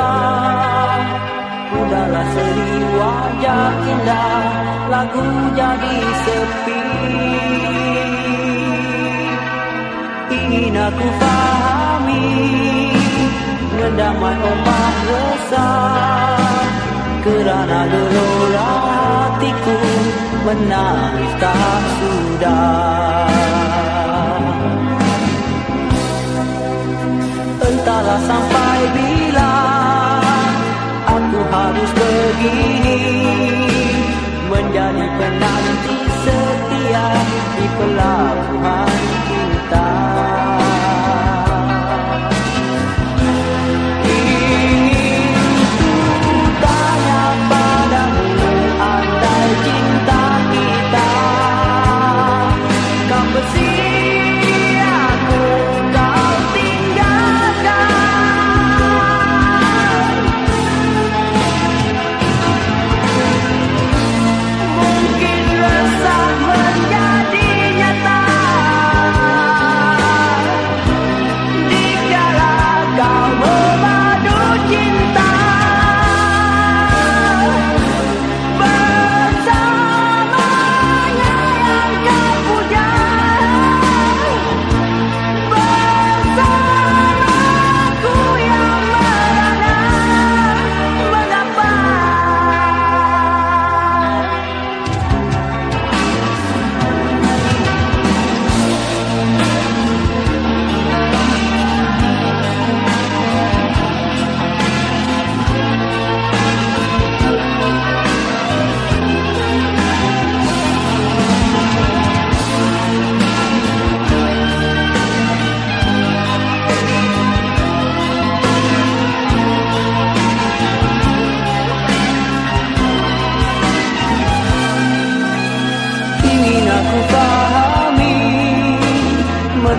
berubah Udahlah seri wajah indah Lagu jadi sepi. Ingin aku fahami Mendamai ombak besar. Kerana gelora hatiku Menangis tak sudah. Begini Menjadi penanti setia Di pelabuhan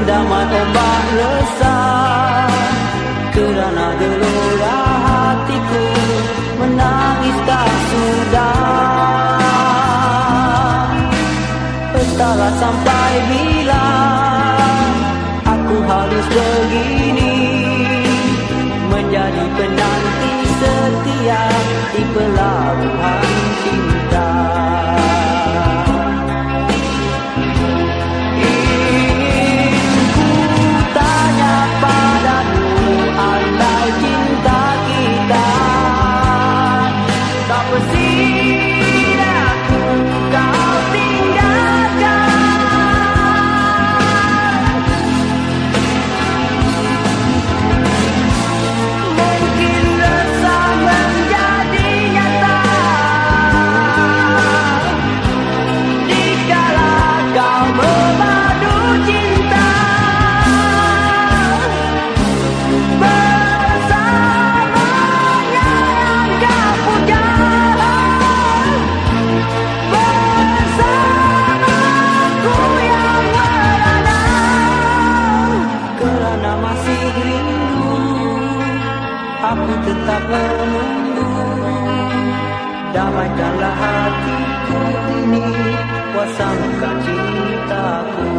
Mendamai ombak resah. Kerana gelora hatiku Menangis tak sudah. Entahlah sampai bila Aku harus begini tetap menunggu Damaikanlah hatiku ini Kuasamkan cintaku